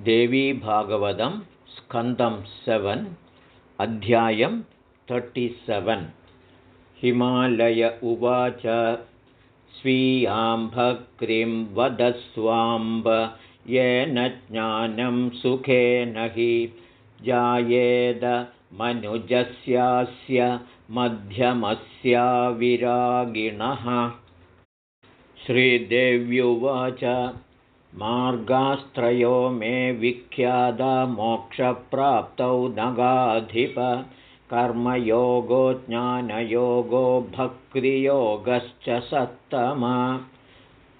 देवीभागवतं स्कन्दं सेवन् अध्यायं तर्टिसेवन् हिमालय उवाच स्वीयाम्भक्तिं वदस्वाम्ब येन ज्ञानं सुखेन हि। जायेद मनुजस्यास्य मध्यमस्याविरागिणः। श्रीदेव्युवाच मार्गास्त्रयो मे विख्यादा मोक्षप्राप्तौ नगाधिप कर्मयोगो ज्ञानयोगो भक्तियोगश्च सत्तम।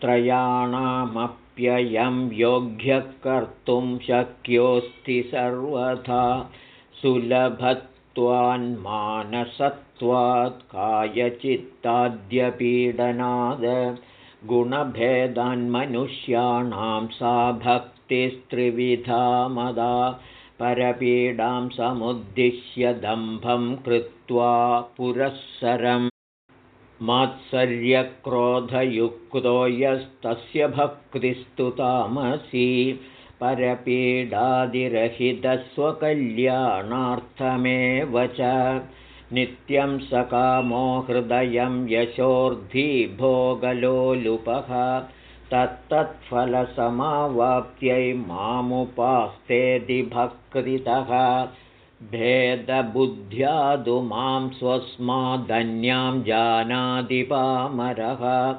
त्रयाणामप्ययं योग्यः कर्तुं शक्योऽस्ति सर्वथा सुलभत्वान्मानसत्वात् कायचित्ताद्यपीडनाद गुणभेदान्मनुष्याणां सा भक्तिस्त्रिविधा मदा परपीडां समुद्दिश्य दम्भं कृत्वा पुरःसरम्। मात्सर्यक्रोधयुक्तो यस्तस्य भक्तिस्तु तामसी परपीडादिरहितस्वकल्याणार्थमेव च नित्यं सकामो हृदयं भोगलोलुपः तत्तत्फलसमावाप्त्यै मामुपास्तेदिभक्तितः भेदबुद्ध्यादु मां स्वस्मादन्यां जानादिपामरः।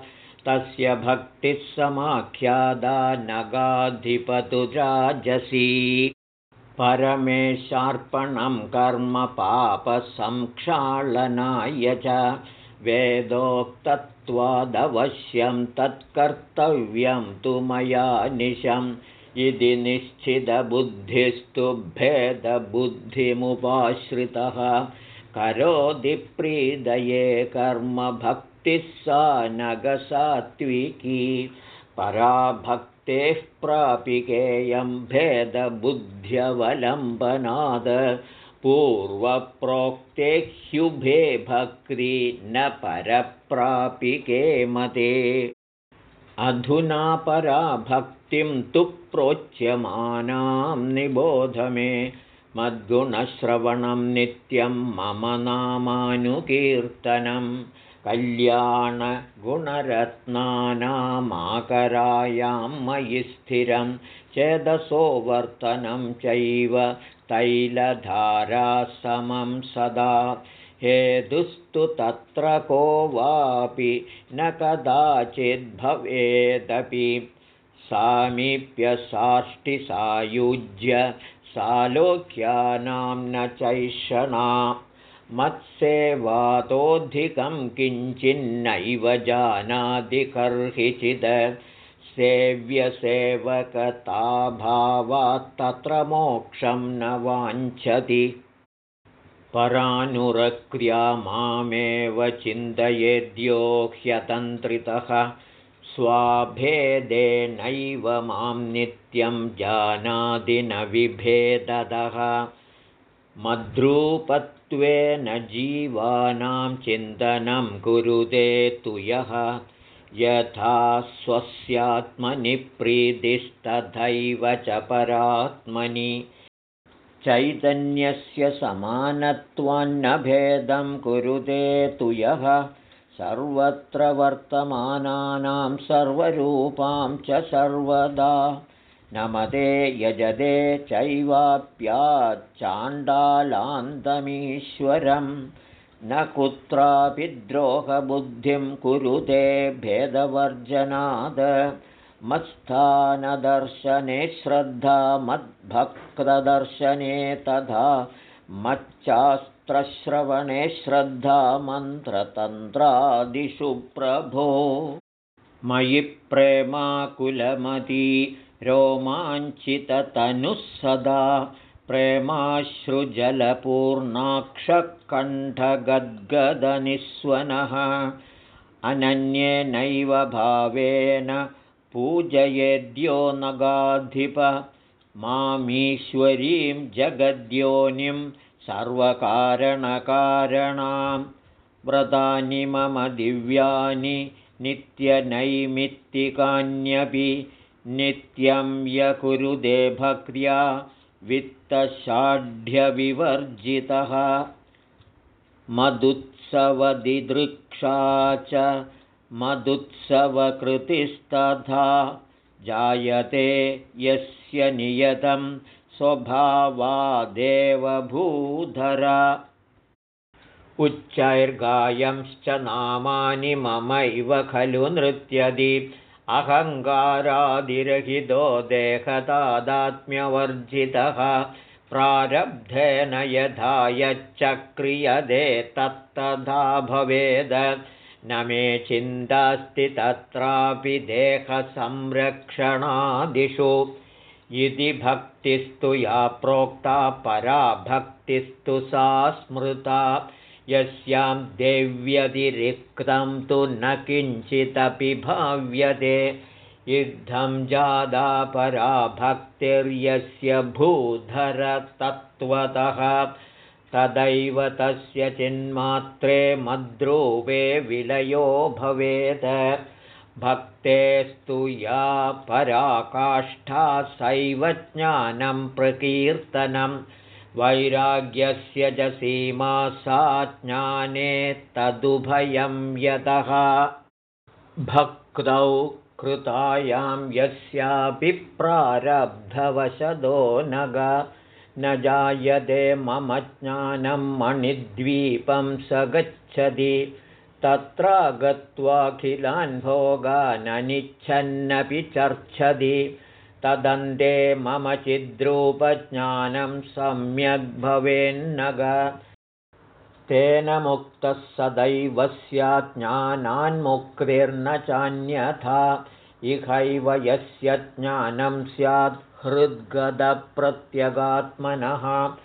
तस्य भक्तिः समाख्यादा नगाधिपतुराजसी परमेशार्पणं कर्म पापसंक्षालनाय च वेदोक्तत्वादवश्यं तत्कर्तव्यं तु मया निशम्। इति निश्चितबुद्धिस्तु भेदबुद्धिमुपाश्रितः। करोति प्रीदये कर्मभक्तिः सा नगसात्विकी। पराभक्तेः प्रापिकेयं भेदबुद्ध्यवलम्बनाद। पूर्वप्रोक्ते ह्युभे भक्ति न परप्रापिके मते। अधुना पराभक्तिं तु प्रोच्यमानां निबोध मे। मद्गुणश्रवणं नित्यं मम नामानुकीर्तनं कल्याणगुणरत्नानामाकरायां मयि स्थिरं चेदसोवर्तनं चैव तैलधारासमं सदा हेतुस्तु तत्र को वापि न कदाचिद्भवेदपि सामीप्यसाष्टिसायुज्य सालोक्यानां न चैषणा मत्सेवातोऽधिकं किञ्चिन्नैव जानादिकर्हिचिद सेव्यसेवकताभावात्तत्र मोक्षं न वाञ्छति। परानुरक्रिया मामेव चिन्तयेद्यो ह्यतन्त्रितः। स्वाभेदेनैव मां नित्यं जानाति न विभेदतः मद्रूपत्वेन जीवानां चिन्तनं कुरुते तु यः। यथा स्वस्यात्मनि प्रीतिस्तथैव च परात्मनि। चैतन्यस्य समानत्वान्न भेदं कुरुते तु यः। सर्वत्र वर्तमानानां सर्वरूपां च सर्वदा नमते यजते चैवाप्याच्चाण्डालान्तमीश्वरं न कुत्रापि द्रोहबुद्धिं कुरुते भेदवर्जनाद। मत्स्थानदर्शने श्रद्धा मद्भक्तदर्शने तथा मच्चास्त्रश्रवणे श्रद्धा मन्त्रतन्त्रादिषु प्रभो। मयि प्रेमाकुलमती रोमाञ्चिततनुः सदा प्रेमाश्रुजलपूर्णाक्षकण्ठगद्गदनिस्वनः अनन्येनैव भावेन पूजयेद्यो नगाधिप मामीश्वरीं जगद्योनिं सर्वकारणकारणां व्रतानि मम दिव्यानि नित्यनैमित्तिकान्यपि नित्यं य कुरुदे भक्र्या वित्तषाढ्यविवर्जितः मदुत्सवदिदृक्षा च मदुत्सवकृतिस्तथा जायते यस्य नियतं स्वभावादेवभूधरा। उच्चैर्गायंश्च नामानि ममैव खलु नृत्यदि अहङ्कारादिरहितो देहतादात्म्यवर्जितः प्रारब्धेन यथा यच्चक्रियदे तत्तथा भवेद। न मे चिन्तास्ति तत्रापि देहसंरक्षणादिषु। इति भक्तिस्तु या प्रोक्ता परा भक्तिस्तु सा स्मृता यस्यां देव्यतिरिक्तं तु न किञ्चिदपि भाव्यते। इद्धं जादा परा भक्तिर्यस्य भूधरतत्त्वतः। तदैव तस्य चिन्मात्रे मद्रूपे विलयो भवेत्। भक्तेस्तु या पराकाष्ठा सैव ज्ञानं प्रकीर्तनं वैराग्यस्य च सीमा सा ज्ञाने तदुभयं यतः। भक्तौ कृतायां यस्यापि प्रारब्धवशदो नग। न जायते मम ज्ञानं मणिद्वीपं स गच्छति। तत्र गत्वाखिलान् भोगाननिच्छन्नपि चर्च्छति तदन्ते मम चिद्रूपज्ञानं सम्यग्भवेन्नग तेन मुक्तः सदैव स्याज्ञानान्मुक्तिर्न चान्यथा। इहैव यस्य ज्ञानं स्यात् हृद्गदप्रत्यगात्मनः।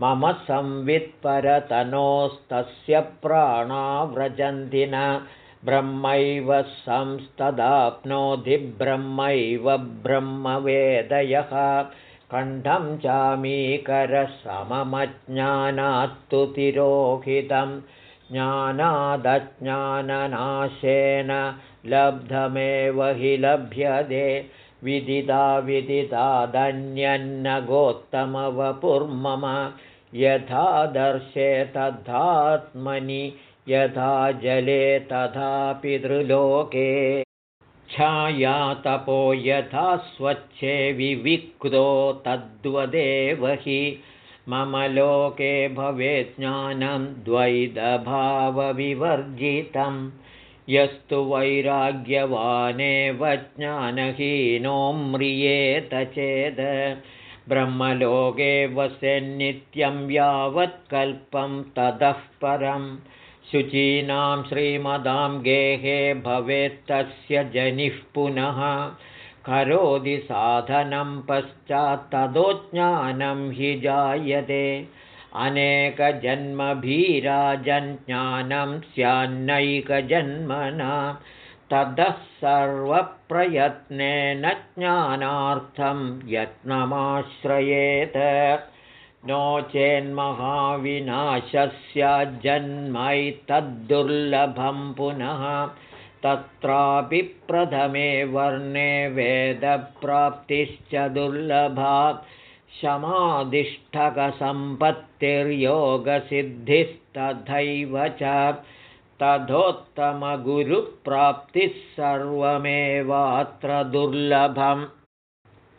मम संवित्परतनोस्तस्य प्राणाव्रजन्ति न ब्रह्मैव संस्तदाप्नोति ब्रह्मैव ब्रह्मवेदयः। कण्ठं चामीकरसममज्ञानात्तु तिरोहितं। ज्ञानादज्ञाननाशेन लब्धमेव हि लभ्यते। विदिता विदितादन्यन्न गोत्तमवपुर्मम यथा दर्शे तथात्मनि यथा जले तथा पितृलोके छायातपो यथा स्वच्छे विविक्तो तद्वदेव हि मम लोके भवेत् ज्ञानं द्वैतभावविवर्जितम् यस्तु वैराग्यवानेव ज्ञानहीनो म्रियेत चेद्। ब्रह्मलोके वसेन्नित्यं यावत्कल्पं ततः परं शुचीनां श्रीमदां गेहे भवेत्तस्य जनिः पुनः। करोति साधनं पश्चात्ततो ज्ञानं हि जायते। अनेकजन्मभीराजन्ज्ञानं स्यान्नैकजन्मना। ततः सर्वप्रयत्नेन ज्ञानार्थं यत्नमाश्रयेत् नो चेन्महाविनाशस्याज्जन्मैतद्दुर्लभं पुनः तत्रापि प्रथमे वर्णे वेदप्राप्तिश्च दुर्लभा शमाधिष्ठकसम्पत्तिर्योगसिद्धिस्तथैव च तथोत्तमगुरुप्राप्तिः सर्वमेवात्र दुर्लभम्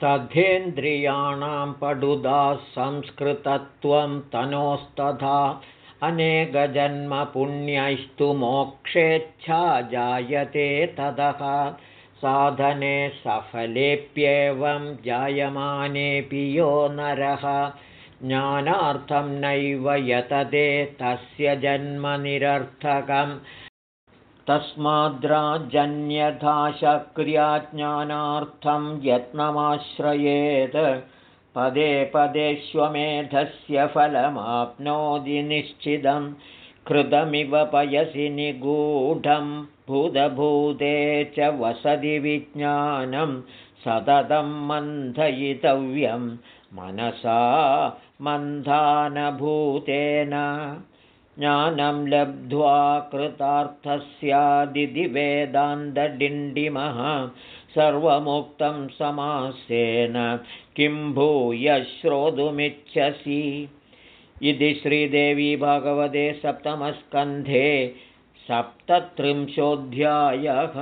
तथेन्द्रियाणां पडुदा संस्कृतत्वं तनोस्तथा। अनेकजन्मपुण्यैस्तु मोक्षेच्छा जायते ततः। साधने सफलेऽप्येवं जायमानेऽपि यो नरः। ज्ञानार्थं नैव यतते तस्य जन्मनिरर्थकम् शक्र्या ज्ञानार्थं यत्नमाश्रयेत्। पदे पदेष्वमेधस्य फलमाप्नोति निश्चितं कृतमिव पयसि निगूढं। भूतभूते च वसति विज्ञानं। सततं मन्थयितव्यं। मनसा मन्थानभूतेन ज्ञानं लब्ध्वा कृतार्थस्यादिति वेदान्तडिण्डिमः सर्वमुक्तं समासेन किं भूय श्रोतुमिच्छसि। इति श्रीदेवी भगवते सप्तमस्कन्धे सप्तत्रिंशोऽध्यायः